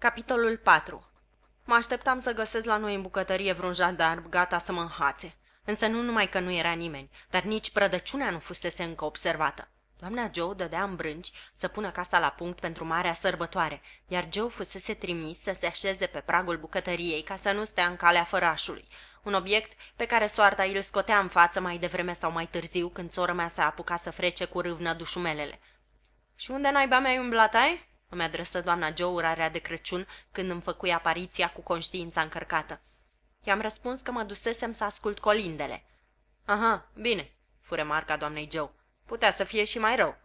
Capitolul 4 Mă așteptam să găsesc la noi în bucătărie vreun jandarm gata să mă înhațe. Însă nu numai că nu era nimeni, dar nici prădăciunea nu fusese încă observată. Doamna Joe dădea în brânci să pună casa la punct pentru marea sărbătoare, iar Joe fusese trimis să se așeze pe pragul bucătăriei ca să nu stea în calea fărașului, un obiect pe care soarta îl scotea în față mai devreme sau mai târziu când sora mea se apuca să frece cu râvnă dușumelele. Și unde naiba mea umblat ai?" Îmi adresă doamna Joe urarea de Crăciun când îmi făcui apariția cu conștiința încărcată. I-am răspuns că mă dusesem să ascult colindele. Aha, bine, fu remarca doamnei Joe. Putea să fie și mai rău.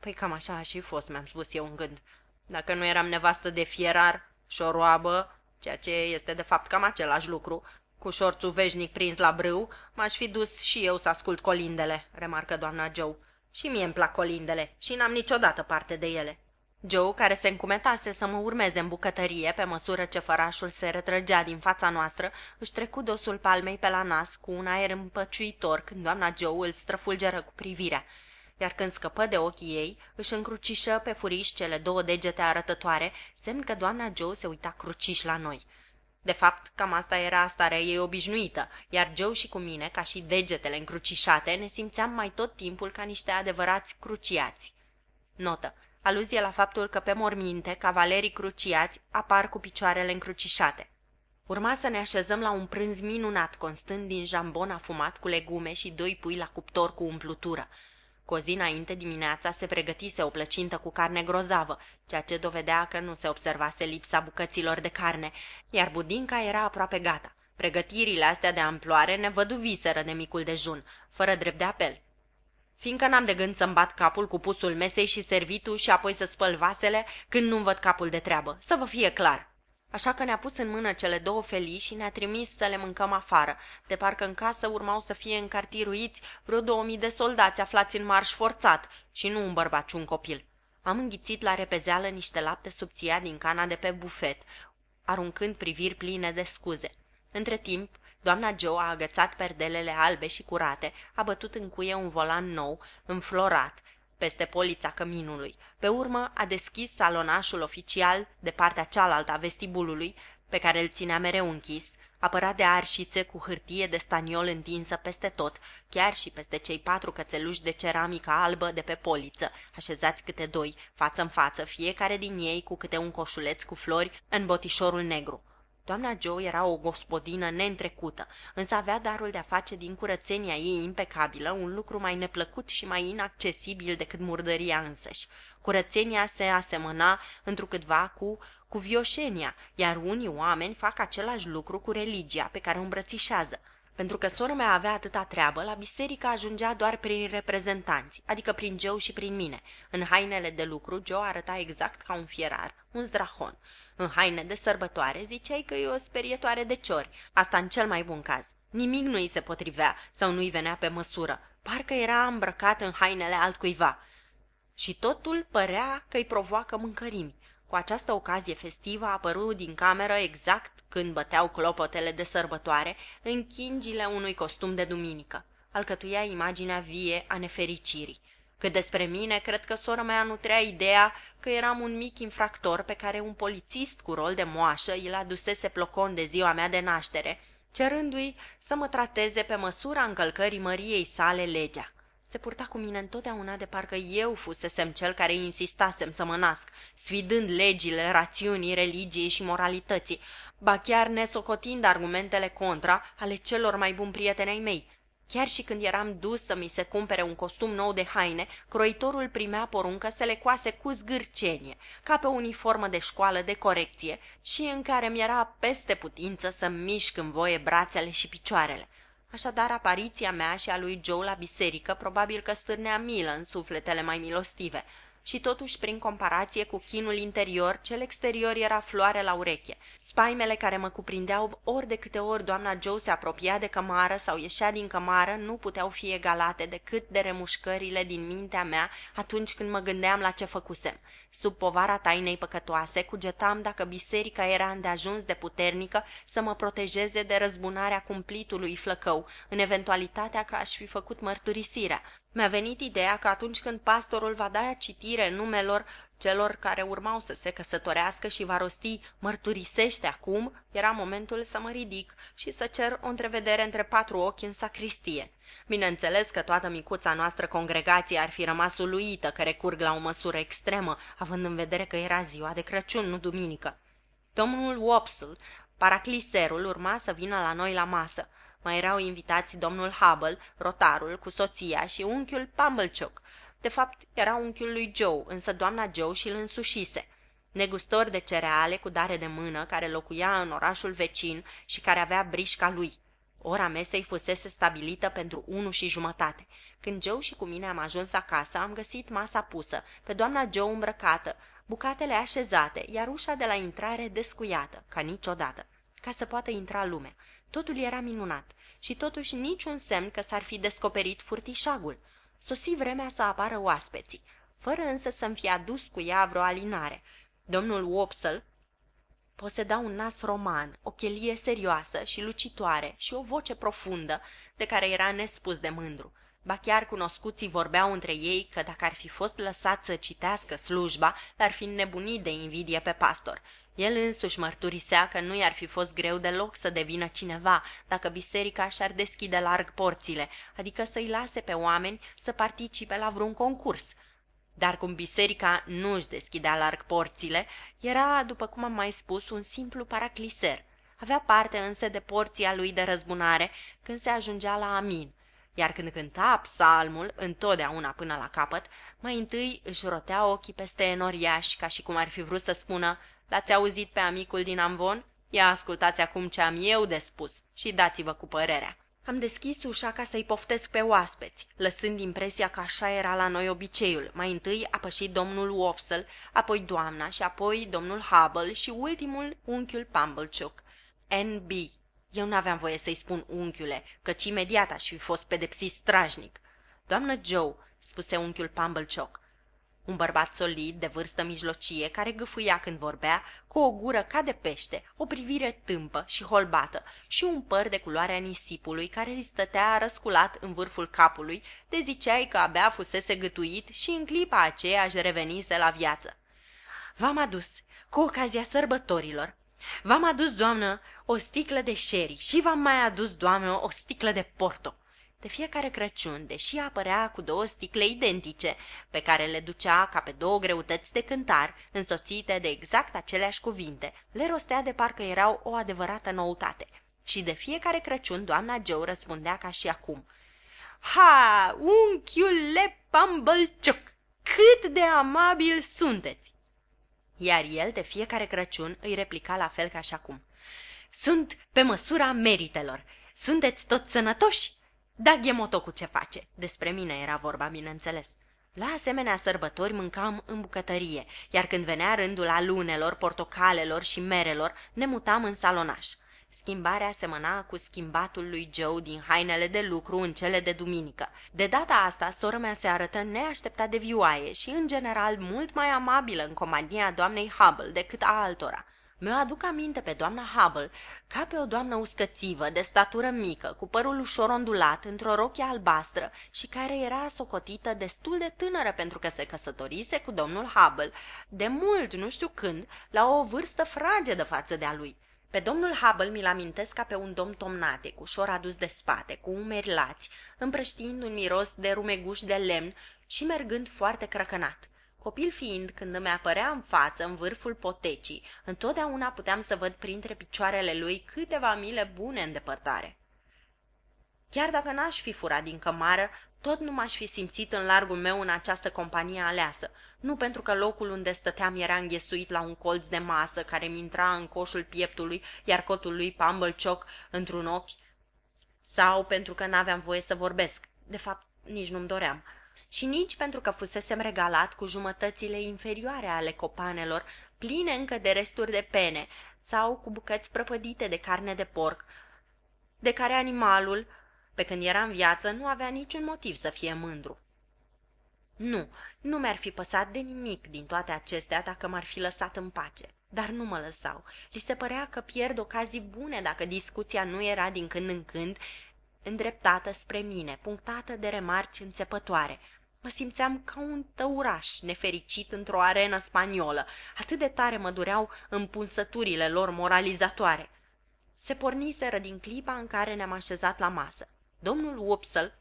Păi cam așa a și fost, mi-am spus eu în gând. Dacă nu eram nevastă de fierar și o roabă, ceea ce este de fapt cam același lucru, cu șorțul veșnic prins la brâu, m-aș fi dus și eu să ascult colindele, remarcă doamna Joe. Și mie îmi plac colindele și n-am niciodată parte de ele. Joe, care se încumetase să mă urmeze în bucătărie pe măsură ce fărașul se retrăgea din fața noastră, își trecu dosul palmei pe la nas cu un aer împăciuitor când doamna Joe îl străfulgeră cu privirea iar când scăpă de ochii ei, își încrucișă pe furiș cele două degete arătătoare, semn că doamna Joe se uita cruciș la noi. De fapt, cam asta era starea ei obișnuită, iar Joe și cu mine, ca și degetele încrucișate, ne simțeam mai tot timpul ca niște adevărați cruciați. Notă. Aluzie la faptul că pe morminte, cavalerii cruciați apar cu picioarele încrucișate. Urma să ne așezăm la un prânz minunat, constând din jambon afumat cu legume și doi pui la cuptor cu umplutură. Cu o zi înainte dimineața se pregătise o plăcintă cu carne grozavă, ceea ce dovedea că nu se observase lipsa bucăților de carne, iar budinca era aproape gata. Pregătirile astea de amploare ne văduviseră de micul dejun, fără drept de apel. Fiindcă n-am de gând să-mi bat capul cu pusul mesei și servitul și apoi să spăl vasele când nu-mi văd capul de treabă, să vă fie clar. Așa că ne-a pus în mână cele două felii și ne-a trimis să le mâncăm afară, de parcă în casă urmau să fie încartiruiți vreo două mii de soldați aflați în marș forțat și nu un bărbat și un copil. Am înghițit la repezeală niște lapte subția din cana de pe bufet, aruncând priviri pline de scuze. Între timp, doamna Joe a agățat perdelele albe și curate, a bătut în cuie un volan nou, înflorat, peste polița căminului. Pe urmă a deschis salonașul oficial de partea cealaltă a vestibulului, pe care îl ținea mereu închis, apărat de arșițe cu hârtie de staniol întinsă peste tot, chiar și peste cei patru cățeluși de ceramică albă de pe poliță, așezați câte doi, față în față, fiecare din ei cu câte un coșuleț cu flori în botișorul negru. Doamna Joe era o gospodină neîntrecută, însă avea darul de a face din curățenia ei impecabilă un lucru mai neplăcut și mai inaccesibil decât murdăria însăși. Curățenia se asemăna întrucâtva cu cuvioșenia, iar unii oameni fac același lucru cu religia pe care o îmbrățișează. Pentru că sora mea avea atâta treabă, la biserică ajungea doar prin reprezentanți, adică prin Joe și prin mine. În hainele de lucru, Joe arăta exact ca un fierar, un zdrahon. În haine de sărbătoare ziceai că e o sperietoare de ciori, asta în cel mai bun caz. Nimic nu îi se potrivea sau nu îi venea pe măsură, parcă era îmbrăcat în hainele altcuiva. Și totul părea că îi provoacă mâncărimi. Cu această ocazie festivă a apărut din cameră exact când băteau clopotele de sărbătoare în chingile unui costum de duminică. Alcătuia imaginea vie a nefericirii. Cât despre mine, cred că sora mea nu trea ideea că eram un mic infractor pe care un polițist cu rol de moașă îl adusese plocon de ziua mea de naștere, cerându-i să mă trateze pe măsura încălcării măriei sale legea. Se purta cu mine întotdeauna de parcă eu fusesem cel care insistasem să mă nasc, sfidând legile, rațiunii, religiei și moralității, ba chiar nesocotind argumentele contra ale celor mai buni prieteni ai mei, Chiar și când eram dus să mi se cumpere un costum nou de haine, croitorul primea poruncă să le coase cu zgârcenie, ca pe uniformă de școală de corecție și în care mi-era peste putință să mișc în voie brațele și picioarele. Așadar, apariția mea și a lui Joe la biserică probabil că stârnea milă în sufletele mai milostive – și totuși, prin comparație cu chinul interior, cel exterior era floare la ureche. Spaimele care mă cuprindeau ori de câte ori doamna Joe se apropia de cămară sau ieșea din cămară nu puteau fi egalate decât de remușcările din mintea mea atunci când mă gândeam la ce făcusem. Sub povara tainei păcătoase, cugetam dacă biserica era îndeajuns de puternică să mă protejeze de răzbunarea cumplitului flăcău, în eventualitatea că aș fi făcut mărturisirea. Mi-a venit ideea că atunci când pastorul va da citire numelor celor care urmau să se căsătorească și va rosti mărturisește acum, era momentul să mă ridic și să cer o întrevedere între patru ochi în sacristie. Bineînțeles că toată micuța noastră congregație ar fi rămas uluită că recurg la o măsură extremă, având în vedere că era ziua de Crăciun, nu duminică. Domnul Wopsle, paracliserul, urma să vină la noi la masă. Mai erau invitați domnul Hubble, rotarul, cu soția și unchiul Pumblechook. De fapt, era unchiul lui Joe, însă doamna Joe și-l însușise. Negustor de cereale cu dare de mână, care locuia în orașul vecin și care avea brișca lui. Ora mesei fusese stabilită pentru unu și jumătate. Când Joe și cu mine am ajuns acasă, am găsit masa pusă, pe doamna Joe îmbrăcată, bucatele așezate, iar ușa de la intrare descuiată, ca niciodată, ca să poată intra lumea. Totul era minunat și totuși niciun semn că s-ar fi descoperit furtișagul. Sosi vremea să apară oaspeții, fără însă să-mi fi adus cu ea vreo alinare. Domnul Wopsle poseda un nas roman, o chelie serioasă și lucitoare și o voce profundă, de care era nespus de mândru. Ba chiar cunoscuții vorbeau între ei că dacă ar fi fost lăsat să citească slujba, l-ar fi nebunit de invidie pe pastor. El însuși mărturisea că nu i-ar fi fost greu deloc să devină cineva dacă biserica și-ar deschide larg porțile, adică să-i lase pe oameni să participe la vreun concurs. Dar cum biserica nu își deschidea larg porțile, era, după cum am mai spus, un simplu paracliser. Avea parte însă de porția lui de răzbunare când se ajungea la amin, iar când cânta psalmul, întotdeauna până la capăt, mai întâi își rotea ochii peste enoriași, ca și cum ar fi vrut să spună L-ați auzit pe amicul din Amvon? Ia ascultați acum ce am eu de spus și dați-vă cu părerea. Am deschis ușa ca să-i poftesc pe oaspeți, lăsând impresia că așa era la noi obiceiul. Mai întâi a pășit domnul Wopsle, apoi doamna și apoi domnul Hubble și ultimul unchiul Pumblechook. N.B. Eu n-aveam voie să-i spun unchiule, căci imediat aș fi fost pedepsit strajnic. Doamnă Joe, spuse unchiul Pumblechook, un bărbat solid, de vârstă mijlocie, care gâfâia când vorbea, cu o gură ca de pește, o privire tâmpă și holbată și un păr de culoarea nisipului care îi stătea răsculat în vârful capului, de ziceai că abia fusese gătuit și în clipa aceea își revenise la viață. V-am adus, cu ocazia sărbătorilor, v-am adus, doamnă, o sticlă de sherry și v-am mai adus, doamnă, o sticlă de porto. De fiecare Crăciun, deși apărea cu două sticle identice, pe care le ducea ca pe două greutăți de cântar, însoțite de exact aceleași cuvinte, le rostea de parcă erau o adevărată noutate. Și de fiecare Crăciun doamna Joe răspundea ca și acum. Ha, unchiule Pumblechook, cât de amabil sunteți! Iar el de fiecare Crăciun îi replica la fel ca și acum. Sunt pe măsura meritelor. Sunteți toți sănătoși? Da ghemoto cu ce face. Despre mine era vorba, bineînțeles. La asemenea sărbători mâncam în bucătărie, iar când venea rândul alunelor, portocalelor și merelor, ne mutam în salonaș. Schimbarea semăna cu schimbatul lui Joe din hainele de lucru în cele de duminică. De data asta, sora mea se arătă neașteptat de vioaie și, în general, mult mai amabilă în compania doamnei Hubble decât a altora. Mi-o aduc aminte pe doamna Hubble ca pe o doamnă uscățivă, de statură mică, cu părul ușor ondulat, într-o rochie albastră și care era socotită destul de tânără pentru că se căsătorise cu domnul Hubble, de mult, nu știu când, la o vârstă fragedă față de a lui. Pe domnul Hubble mi-l amintesc ca pe un domn tomnate, cu ușor adus de spate, cu umeri lați, împrăștiind un miros de rumeguș de lemn și mergând foarte crăcănat. Copil fiind, când îmi apărea în față, în vârful potecii, întotdeauna puteam să văd printre picioarele lui câteva mile bune în depărtare. Chiar dacă n-aș fi furat din cămară, tot nu m-aș fi simțit în largul meu în această companie aleasă, nu pentru că locul unde stăteam era înghesuit la un colț de masă care mi intra în coșul pieptului, iar cotul lui Pumblechook într-un ochi, sau pentru că n-aveam voie să vorbesc. De fapt, nici nu-mi doream și nici pentru că fusesem regalat cu jumătățile inferioare ale copanelor, pline încă de resturi de pene, sau cu bucăți prăpădite de carne de porc, de care animalul, pe când era în viață, nu avea niciun motiv să fie mândru. Nu, nu mi-ar fi păsat de nimic din toate acestea dacă m-ar fi lăsat în pace. Dar nu mă lăsau. Li se părea că pierd ocazii bune dacă discuția nu era din când în când îndreptată spre mine, punctată de remarci înțepătoare. Mă simțeam ca un tăuraș nefericit într-o arenă spaniolă. Atât de tare mă dureau împunsăturile lor moralizatoare. Se porniseră din clipa în care ne-am așezat la masă. Domnul Wopsle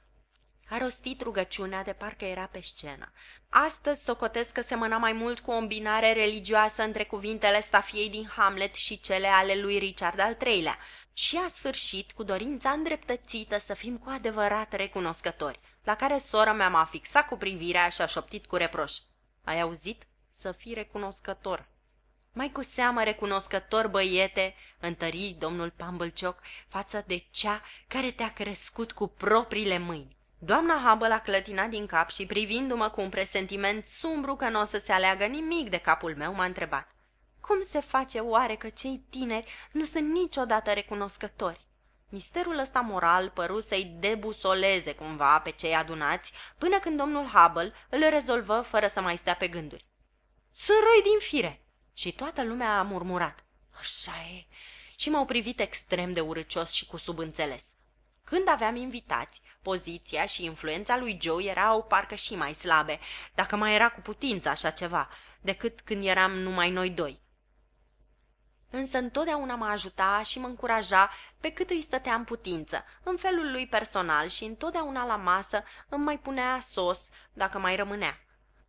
a rostit rugăciunea de parcă era pe scenă. Astăzi socotesc că semăna mai mult cu o îmbinare religioasă între cuvintele stafiei din Hamlet și cele ale lui Richard al III-lea și a sfârșit cu dorința îndreptățită să fim cu adevărat recunoscători, la care sora mea m-a fixat cu privirea și a șoptit cu reproș. Ai auzit? Să fii recunoscător. Mai cu seamă recunoscător, băiete, întări domnul Pambălcioc față de cea care te-a crescut cu propriile mâini. Doamna Hubble a clătinat din cap și privindu-mă cu un presentiment sumbru că nu o să se aleagă nimic de capul meu, m-a întrebat. Cum se face oare că cei tineri nu sunt niciodată recunoscători? Misterul ăsta moral păru să-i debusoleze cumva pe cei adunați, până când domnul Hubble îl rezolvă fără să mai stea pe gânduri. Sunt răi din fire! Și toată lumea a murmurat. Așa e. Și m-au privit extrem de urâcios și cu subînțeles. Când aveam invitați, poziția și influența lui Joe erau parcă și mai slabe, dacă mai era cu putință așa ceva, decât când eram numai noi doi. Însă întotdeauna mă ajuta și mă încuraja pe cât îi stătea în putință, în felul lui personal și întotdeauna la masă îmi mai punea sos dacă mai rămânea.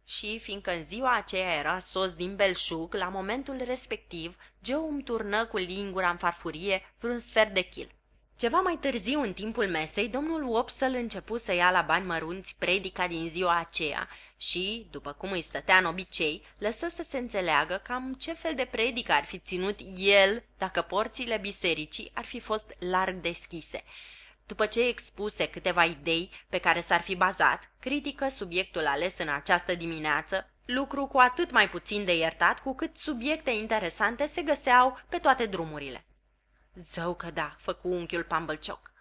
Și, fiindcă în ziua aceea era sos din belșug, la momentul respectiv, Joe îmi turnă cu lingura în farfurie vreun sfert de chil. Ceva mai târziu, în timpul mesei, domnul Wopsle începu să ia la bani mărunți predica din ziua aceea și, după cum îi stătea în obicei, lăsă să se înțeleagă cam ce fel de predică ar fi ținut el dacă porțile bisericii ar fi fost larg deschise. După ce expuse câteva idei pe care s-ar fi bazat, critică subiectul ales în această dimineață, lucru cu atât mai puțin de iertat cu cât subiecte interesante se găseau pe toate drumurile. Zău că da, făcu unchiul Pambălcioc.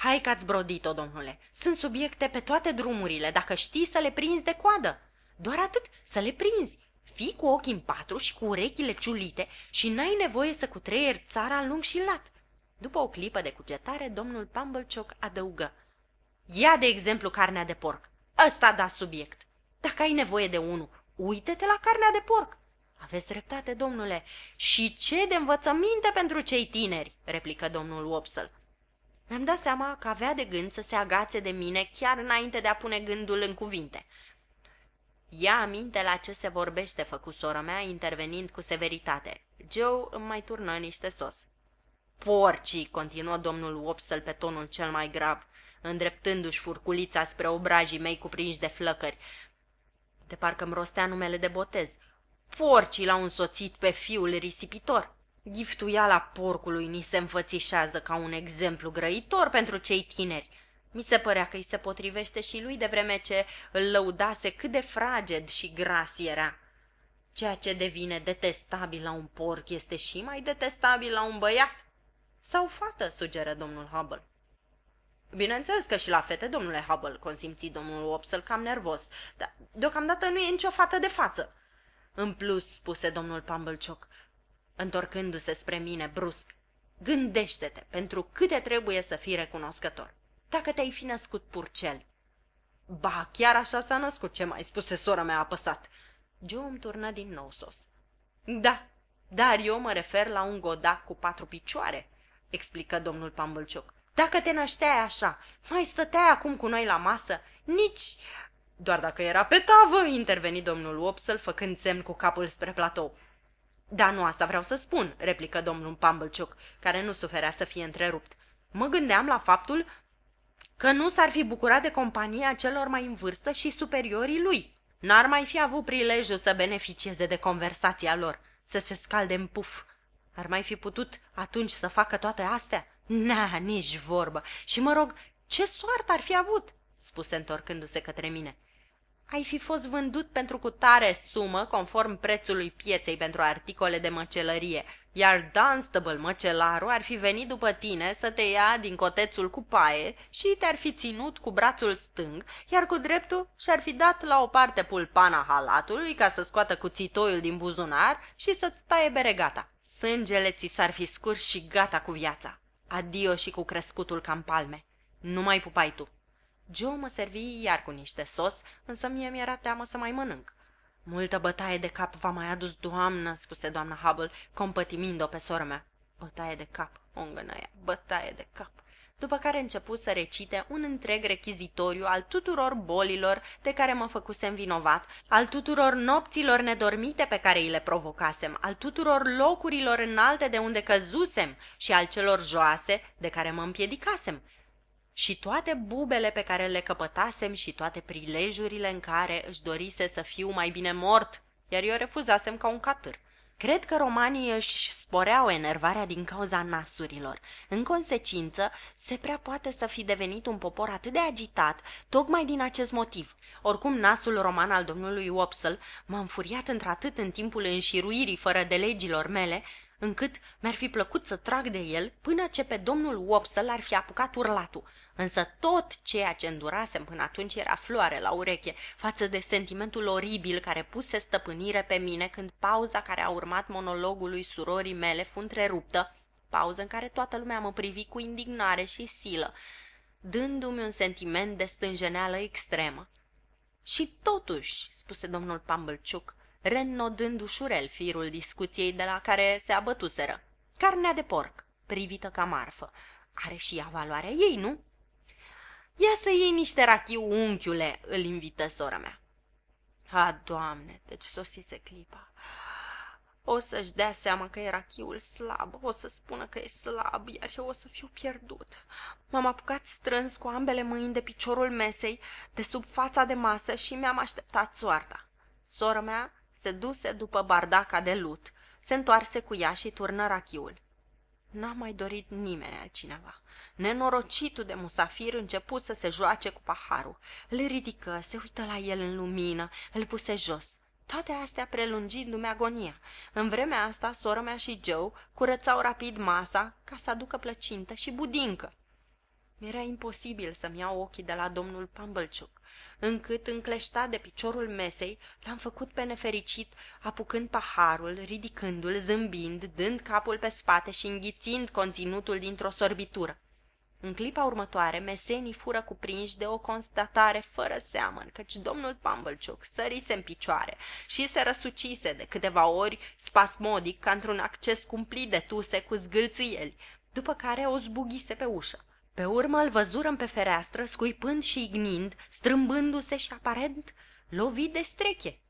Hai că ați brodit-o, domnule. Sunt subiecte pe toate drumurile, dacă știi să le prinzi de coadă. Doar atât, să le prinzi. Fii cu ochii în patru și cu urechile ciulite și n-ai nevoie să cutreieri țara în lung și lat. După o clipă de cugetare, domnul Pambălcioc adăugă. Ia de exemplu carnea de porc. Ăsta da subiect. Dacă ai nevoie de unul, uite-te la carnea de porc. Aveți dreptate, domnule. Și ce de învățăminte pentru cei tineri, replică domnul Wopsle. Mi-am dat seama că avea de gând să se agațe de mine chiar înainte de a pune gândul în cuvinte. Ia aminte la ce se vorbește, făcu sora mea, intervenind cu severitate. Joe îmi mai turnă niște sos. Porcii, continuă domnul Wopsle pe tonul cel mai grav, îndreptându-și furculița spre obrajii mei cuprinși de flăcări. De parcă-mi rostea numele de botez. Porcii l-au însoțit pe fiul risipitor. Giftuiala porcului ni se înfățișează ca un exemplu grăitor pentru cei tineri. Mi se părea că îi se potrivește și lui de vreme ce îl lăudase cât de fraged și gras era. Ceea ce devine detestabil la un porc este și mai detestabil la un băiat. Sau fată, sugeră domnul Hubble. Bineînțeles că și la fete, domnule Hubble, consimți domnul Opsel cam nervos, dar deocamdată nu e nicio fată de față. În plus, spuse domnul Pambălcioc, întorcându-se spre mine brusc, gândește-te pentru câte trebuie să fii recunoscător. Dacă te-ai fi născut purcel. Ba, chiar așa s-a născut, ce mai spuse sora mea apăsat. Joe îmi turnă din nou sos. Da, dar eu mă refer la un godac cu patru picioare, explică domnul Pambălcioc. Dacă te nășteai așa, mai stăteai acum cu noi la masă, nici doar dacă era pe tavă, interveni domnul Wopsle, făcând semn cu capul spre platou. Da, nu asta vreau să spun, replică domnul Pumblechook, care nu suferea să fie întrerupt. Mă gândeam la faptul că nu s-ar fi bucurat de compania celor mai în vârstă și superiorii lui. N-ar mai fi avut prilejul să beneficieze de conversația lor, să se scalde în puf. Ar mai fi putut atunci să facă toate astea? Na, nici vorbă. Și mă rog, ce soartă ar fi avut? spuse întorcându-se către mine. Ai fi fost vândut pentru cutare sumă conform prețului pieței pentru articole de măcelărie, iar Dunstable, măcelarul, ar fi venit după tine să te ia din cotețul cu paie și te-ar fi ținut cu brațul stâng, iar cu dreptul și-ar fi dat la o parte pulpana halatului ca să scoată cuțitoiul din buzunar și să-ți taie beregata. Sângele ți s-ar fi scurs și gata cu viața. Adio și cu crescutul cam palme. Nu mai pupai tu. Joe mă servi iar cu niște sos, însă mie mi-era teamă să mai mănânc. Multă bătaie de cap v-a mai adus, doamnă, spuse doamna Hubble, compătimind-o pe sora mea. Bătaie de cap, o îngănăia, bătaie de cap. După care începu să recite un întreg rechizitoriu al tuturor bolilor de care mă făcusem vinovat, al tuturor nopților nedormite pe care îi le provocasem, al tuturor locurilor înalte de unde căzusem și al celor joase de care mă împiedicasem și toate bubele pe care le căpătasem și toate prilejurile în care își dorise să fiu mai bine mort, iar eu refuzasem ca un catâr. Cred că romanii își sporeau enervarea din cauza nasurilor. În consecință, se prea poate să fi devenit un popor atât de agitat, tocmai din acest motiv. Oricum, nasul roman al domnului Wopsle m-a înfuriat într-atât în timpul înșiruirii fără de legilor mele, încât mi-ar fi plăcut să trag de el până ce pe domnul Wopsle ar fi apucat urlatul. Însă tot ceea ce îndurasem până atunci era floare la ureche față de sentimentul oribil care puse stăpânire pe mine când pauza care a urmat monologului surorii mele fu întreruptă, pauză în care toată lumea mă privi cu indignare și silă, dându-mi un sentiment de stânjeneală extremă. Și totuși, spuse domnul Pumblechook, renodând ușurel firul discuției de la care se abătuseră, carnea de porc, privită ca marfă, are și ea valoarea ei, nu? Ia să iei niște rachiu, unchiule, îl invită sora mea. Ha, doamne, deci sosise clipa. O să-și dea seama că e rachiul slab, o să spună că e slab, iar eu o să fiu pierdut. M-am apucat strâns cu ambele mâini de piciorul mesei, de sub fața de masă și mi-am așteptat soarta. Sora mea se duse după bardaca de lut, se întoarse cu ea și turnă rachiul. N-a mai dorit nimeni altcineva. Nenorocitul de musafir început să se joace cu paharul. Îl ridică, se uită la el în lumină, îl puse jos. Toate astea prelungindu-mi agonia. În vremea asta, sora mea și Joe curățau rapid masa ca să aducă plăcintă și budincă. Mi-era imposibil să-mi iau ochii de la domnul Pumblechook încât, încleștat de piciorul mesei, l-am făcut pe nefericit, apucând paharul, ridicându-l, zâmbind, dând capul pe spate și înghițind conținutul dintr-o sorbitură. În clipa următoare, mesenii fură cuprinși de o constatare fără seamăn, căci domnul Pumblechook sărise în picioare și se răsucise de câteva ori spasmodic ca într-un acces cumplit de tuse cu zgâlțâieli, după care o zbughise pe ușă. Pe urmă îl văzurăm pe fereastră, scuipând și ignind, strâmbându-se și aparent lovit de streche.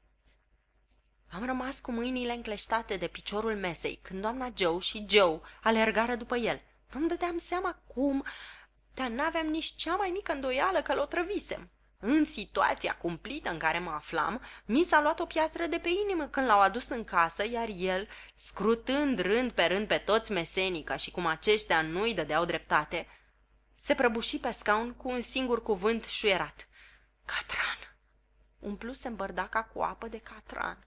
Am rămas cu mâinile încleștate de piciorul mesei, când doamna Joe și Joe alergară după el. Nu-mi dădeam seama cum, dar n-aveam nici cea mai mică îndoială că l-o trăvisem. În situația cumplită în care mă aflam, mi s-a luat o piatră de pe inimă când l-au adus în casă, iar el, scrutând rând pe rând pe toți mesenii, ca și cum aceștia nu-i dădeau dreptate, se prăbuși pe scaun cu un singur cuvânt șuierat. Catran! Umpluse bărdaca cu apă de catran.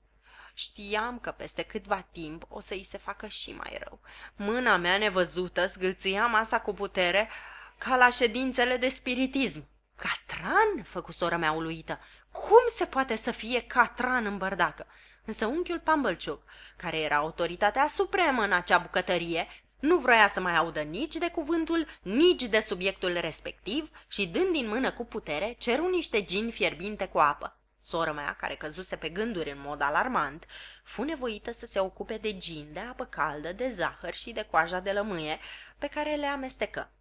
Știam că peste câtva timp o să îi se facă și mai rău. Mâna mea nevăzută zgâlțâia masa cu putere ca la ședințele de spiritism. Catran? făcu sora mea uluită. Cum se poate să fie catran în bărdacă? Însă unchiul Pumblechook, care era autoritatea supremă în acea bucătărie, nu vroia să mai audă nici de cuvântul, nici de subiectul respectiv și, dând din mână cu putere, ceru niște gini fierbinte cu apă. Sora mea, care căzuse pe gânduri în mod alarmant, fu nevoită să se ocupe de gin, de apă caldă, de zahăr și de coaja de lămâie, pe care le amestecă.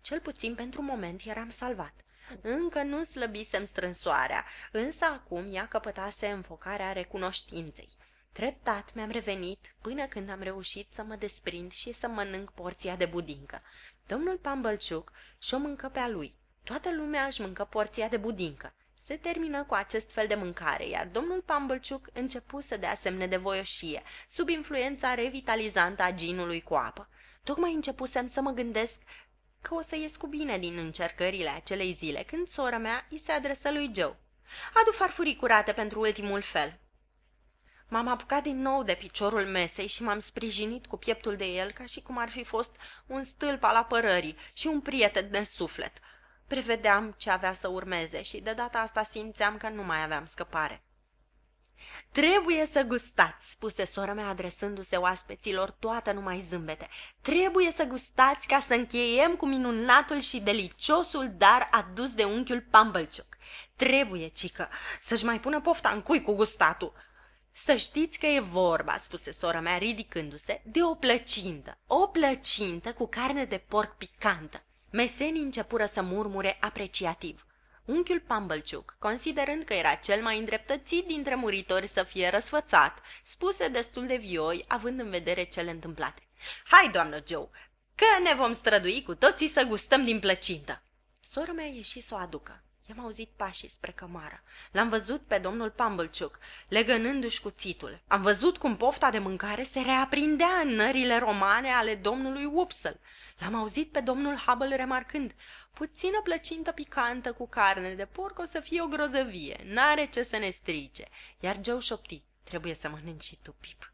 Cel puțin pentru moment eram salvat. Încă nu slăbisem strânsoarea, însă acum ea căpătase înfocarea recunoștinței. Treptat mi-am revenit până când am reușit să mă desprind și să mănânc porția de budincă. Domnul Pumblechook și-o mâncă pe a lui. Toată lumea își mâncă porția de budincă. Se termină cu acest fel de mâncare, iar domnul Pumblechook începu să dea semne de voioșie, sub influența revitalizantă a ginului cu apă. Tocmai începusem să mă gândesc că o să ies cu bine din încercările acelei zile, când sora mea îi se adresă lui Joe. Adu farfurii curate pentru ultimul fel. M-am apucat din nou de piciorul mesei și m-am sprijinit cu pieptul de el ca și cum ar fi fost un stâlp al apărării și un prieten de suflet. Prevedeam ce avea să urmeze și de data asta simțeam că nu mai aveam scăpare. Trebuie să gustați, spuse sora mea adresându-se oaspeților toată numai zâmbete. Trebuie să gustați ca să încheiem cu minunatul și deliciosul dar adus de unchiul Pumblechook. Trebuie, cică, să-și mai pună pofta în cui cu gustatul. Să știți că e vorba, spuse sora mea ridicându-se, de o plăcintă, o plăcintă cu carne de porc picantă. Mesenii începură să murmure apreciativ. Unchiul Pumblechook, considerând că era cel mai îndreptățit dintre muritori să fie răsfățat, spuse destul de vioi, având în vedere cele întâmplate. Hai, doamnă Joe, că ne vom strădui cu toții să gustăm din plăcintă. Sora mea ieși să o aducă. I-am auzit pașii spre cămară. L-am văzut pe domnul Pumblechook, legănându-și cuțitul. Am văzut cum pofta de mâncare se reaprindea în nările romane ale domnului Wopsle. L-am auzit pe domnul Hubble remarcând, puțină plăcintă picantă cu carne de porc o să fie o grozăvie, n-are ce să ne strice. Iar Joe șopti, trebuie să mănânci și tu, Pip.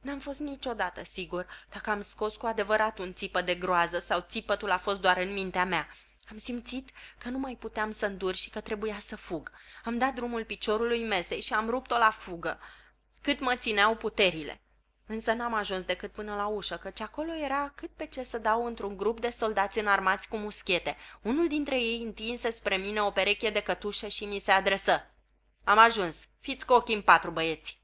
N-am fost niciodată sigur dacă am scos cu adevărat un țipă de groază sau țipătul a fost doar în mintea mea. Am simțit că nu mai puteam să îndur și că trebuia să fug. Am dat drumul piciorului mesei și am rupt-o la fugă, cât mă țineau puterile. Însă n-am ajuns decât până la ușă, căci acolo era cât pe ce să dau într-un grup de soldați înarmați cu muschete. Unul dintre ei întinse spre mine o pereche de cătușe și mi se adresă. Am ajuns. Fiți cu ochii în patru, băieți.